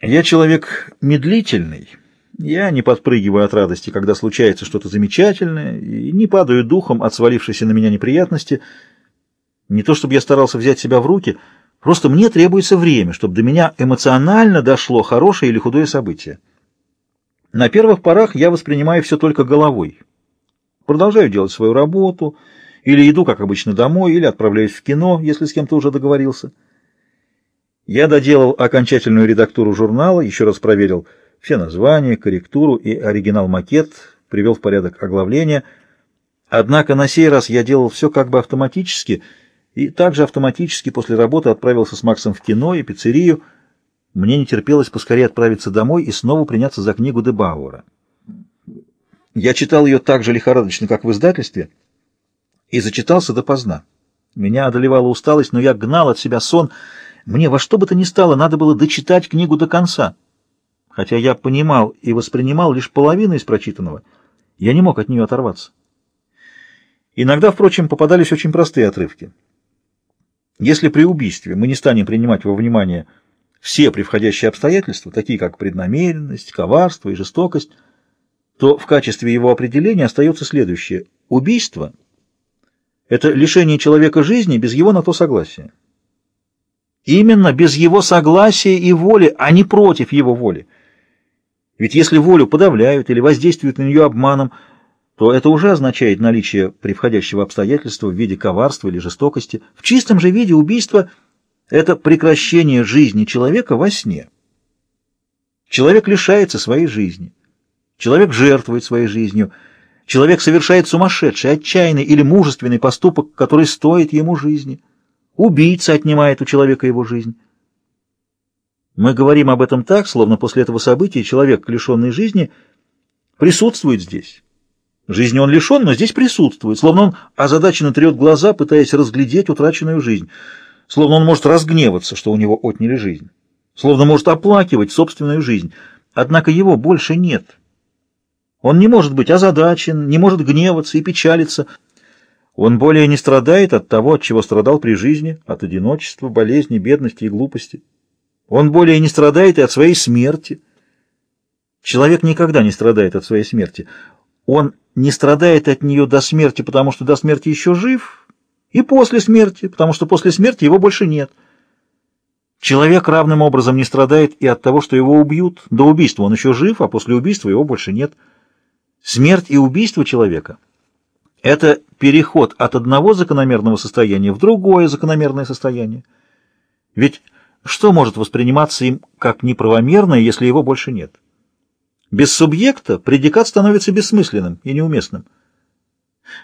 Я человек медлительный. Я не подпрыгиваю от радости, когда случается что-то замечательное, и не падаю духом от свалившейся на меня неприятности. Не то чтобы я старался взять себя в руки, просто мне требуется время, чтобы до меня эмоционально дошло хорошее или худое событие. На первых порах я воспринимаю все только головой. Продолжаю делать свою работу, или иду, как обычно, домой, или отправляюсь в кино, если с кем-то уже договорился. Я доделал окончательную редактуру журнала, еще раз проверил все названия, корректуру и оригинал-макет, привел в порядок оглавление. Однако на сей раз я делал все как бы автоматически, и также автоматически после работы отправился с Максом в кино и пиццерию. Мне не терпелось поскорее отправиться домой и снова приняться за книгу де Бауэра. Я читал ее так же лихорадочно, как в издательстве, и зачитался допоздна. Меня одолевала усталость, но я гнал от себя сон — мне во что бы то ни стало надо было дочитать книгу до конца. Хотя я понимал и воспринимал лишь половину из прочитанного, я не мог от нее оторваться. Иногда, впрочем, попадались очень простые отрывки. Если при убийстве мы не станем принимать во внимание все превходящие обстоятельства, такие как преднамеренность, коварство и жестокость, то в качестве его определения остается следующее. Убийство — это лишение человека жизни без его на то согласия. Именно без его согласия и воли, а не против его воли. Ведь если волю подавляют или воздействуют на нее обманом, то это уже означает наличие превходящего обстоятельства в виде коварства или жестокости. В чистом же виде убийство – это прекращение жизни человека во сне. Человек лишается своей жизни. Человек жертвует своей жизнью. Человек совершает сумасшедший, отчаянный или мужественный поступок, который стоит ему жизни. Убийца отнимает у человека его жизнь. Мы говорим об этом так, словно после этого события человек, лишенный жизни, присутствует здесь. Жизни он лишен, но здесь присутствует, словно он озадаченно трет глаза, пытаясь разглядеть утраченную жизнь, словно он может разгневаться, что у него отняли жизнь, словно может оплакивать собственную жизнь, однако его больше нет. Он не может быть озадачен, не может гневаться и печалиться, он более не страдает от того, от чего страдал при жизни, от одиночества, болезни, бедности и глупости. Он более не страдает и от своей смерти. Человек никогда не страдает от своей смерти. Он не страдает от нее до смерти, потому что до смерти еще жив, и после смерти, потому что после смерти его больше нет. Человек равным образом не страдает и от того, что его убьют. До убийства он еще жив, а после убийства его больше нет. Смерть и убийство человека — это переход от одного закономерного состояния в другое закономерное состояние. Ведь что может восприниматься им как неправомерное, если его больше нет? Без субъекта предикат становится бессмысленным и неуместным.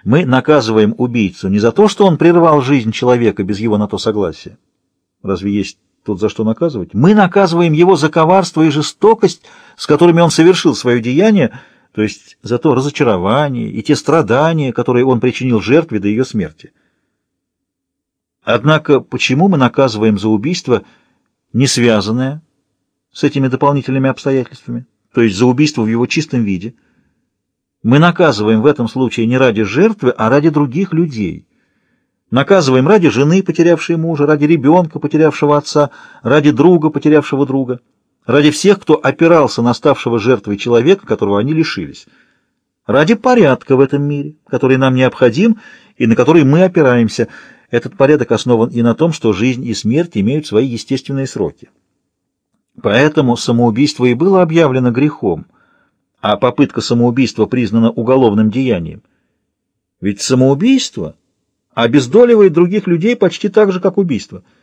Мы наказываем убийцу не за то, что он прервал жизнь человека без его на то согласия. Разве есть тут за что наказывать? Мы наказываем его за коварство и жестокость, с которыми он совершил свое деяние, то есть за то разочарование и те страдания, которые он причинил жертве до ее смерти. Однако почему мы наказываем за убийство, не связанное с этими дополнительными обстоятельствами, то есть за убийство в его чистом виде? Мы наказываем в этом случае не ради жертвы, а ради других людей. Наказываем ради жены, потерявшей мужа, ради ребенка, потерявшего отца, ради друга, потерявшего друга ради всех, кто опирался на ставшего жертвой человека, которого они лишились, ради порядка в этом мире, который нам необходим и на который мы опираемся. Этот порядок основан и на том, что жизнь и смерть имеют свои естественные сроки. Поэтому самоубийство и было объявлено грехом, а попытка самоубийства признана уголовным деянием. Ведь самоубийство обездоливает других людей почти так же, как убийство –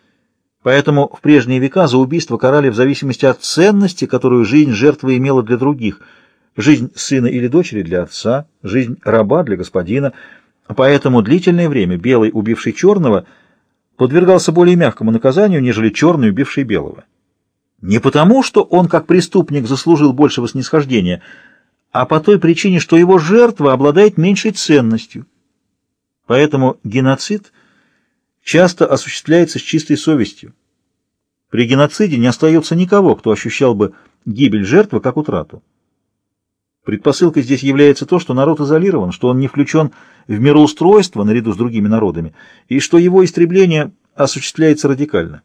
Поэтому в прежние века за убийство карали в зависимости от ценности, которую жизнь жертвы имела для других. Жизнь сына или дочери для отца, жизнь раба для господина. Поэтому длительное время белый, убивший черного, подвергался более мягкому наказанию, нежели черный, убивший белого. Не потому, что он, как преступник, заслужил большего снисхождения, а по той причине, что его жертва обладает меньшей ценностью. Поэтому геноцид – часто осуществляется с чистой совестью. При геноциде не остается никого, кто ощущал бы гибель жертвы как утрату. Предпосылкой здесь является то, что народ изолирован, что он не включен в мироустройство наряду с другими народами, и что его истребление осуществляется радикально.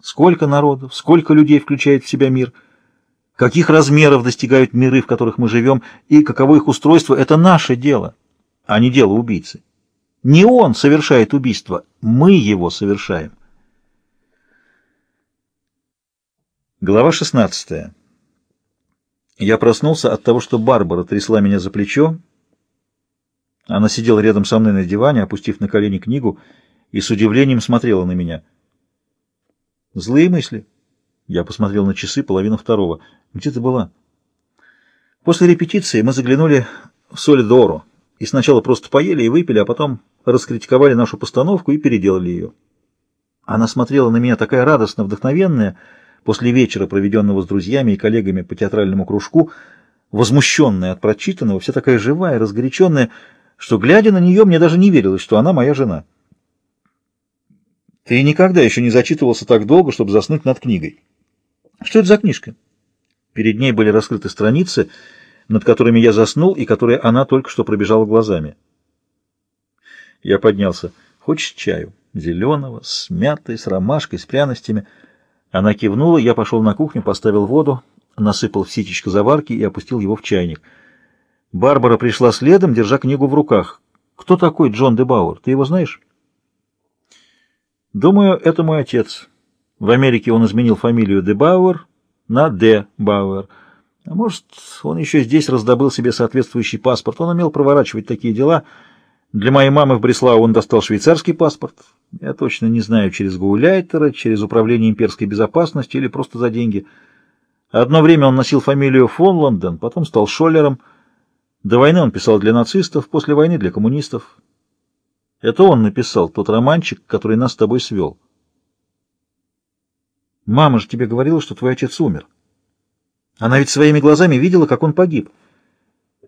Сколько народов, сколько людей включает в себя мир, каких размеров достигают миры, в которых мы живем, и каково их устройство — это наше дело, а не дело убийцы. Не он совершает убийство, мы его совершаем. Глава 16. Я проснулся от того, что Барбара трясла меня за плечо. Она сидела рядом со мной на диване, опустив на колени книгу, и с удивлением смотрела на меня. «Злые мысли?» Я посмотрел на часы, половину второго. «Где ты была?» После репетиции мы заглянули в Солидору и сначала просто поели и выпили, а потом раскритиковали нашу постановку и переделали ее. Она смотрела на меня такая радостно вдохновенная, после вечера, проведенного с друзьями и коллегами по театральному кружку, возмущенная от прочитанного, вся такая живая, разгоряченная, что, глядя на нее, мне даже не верилось, что она моя жена. Ты никогда еще не зачитывался так долго, чтобы заснуть над книгой. Что это за книжка? Перед ней были раскрыты страницы, над которыми я заснул и которые она только что пробежала глазами. Я поднялся. Хочешь чаю? Зеленого, с мятой, с ромашкой, с пряностями — она кивнула, я пошел на кухню, поставил воду, насыпал в ситечко заварки и опустил его в чайник. Барбара пришла следом, держа книгу в руках. «Кто такой Джон де Бауэр? Ты его знаешь?» «Думаю, это мой отец. В Америке он изменил фамилию де Бауэр на де Бауэр. А может, он еще здесь раздобыл себе соответствующий паспорт. Он умел проворачивать такие дела. Для моей мамы в Бреслау он достал швейцарский паспорт». Я точно не знаю, через Гауляйтера, через Управление имперской безопасности или просто за деньги. Одно время он носил фамилию фон Лондон, потом стал Шоллером. До войны он писал для нацистов, после войны для коммунистов. Это он написал тот романчик, который нас с тобой свел. Мама же тебе говорила, что твой отец умер. Она ведь своими глазами видела, как он погиб.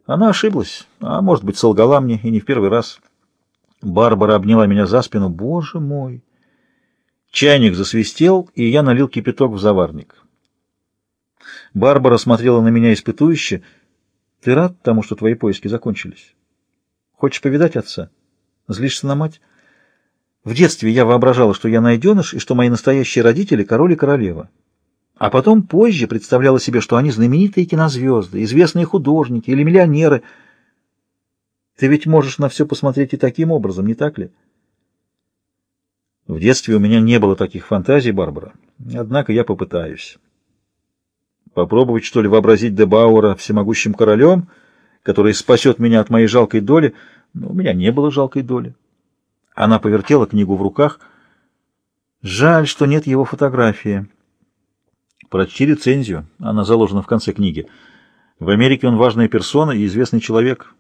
Она ошиблась, а может быть солгала мне, и не в первый раз. Барбара обняла меня за спину. Боже мой! Чайник засвистел, и я налил кипяток в заварник. Барбара смотрела на меня испытующе. Ты рад тому, что твои поиски закончились? Хочешь повидать отца? Злишься на мать? В детстве я воображала, что я найденыш, и что мои настоящие родители — король и королева. А потом позже представляла себе, что они знаменитые кинозвезды, известные художники или миллионеры — ты ведь можешь на все посмотреть и таким образом, не так ли? В детстве у меня не было таких фантазий, Барбара. Однако я попытаюсь. Попробовать, что ли, вообразить Дебауэра всемогущим королем, который спасет меня от моей жалкой доли. Но у меня не было жалкой доли. Она повертела книгу в руках. Жаль, что нет его фотографии. Прочти рецензию. Она заложена в конце книги. В Америке он важная персона и известный человек.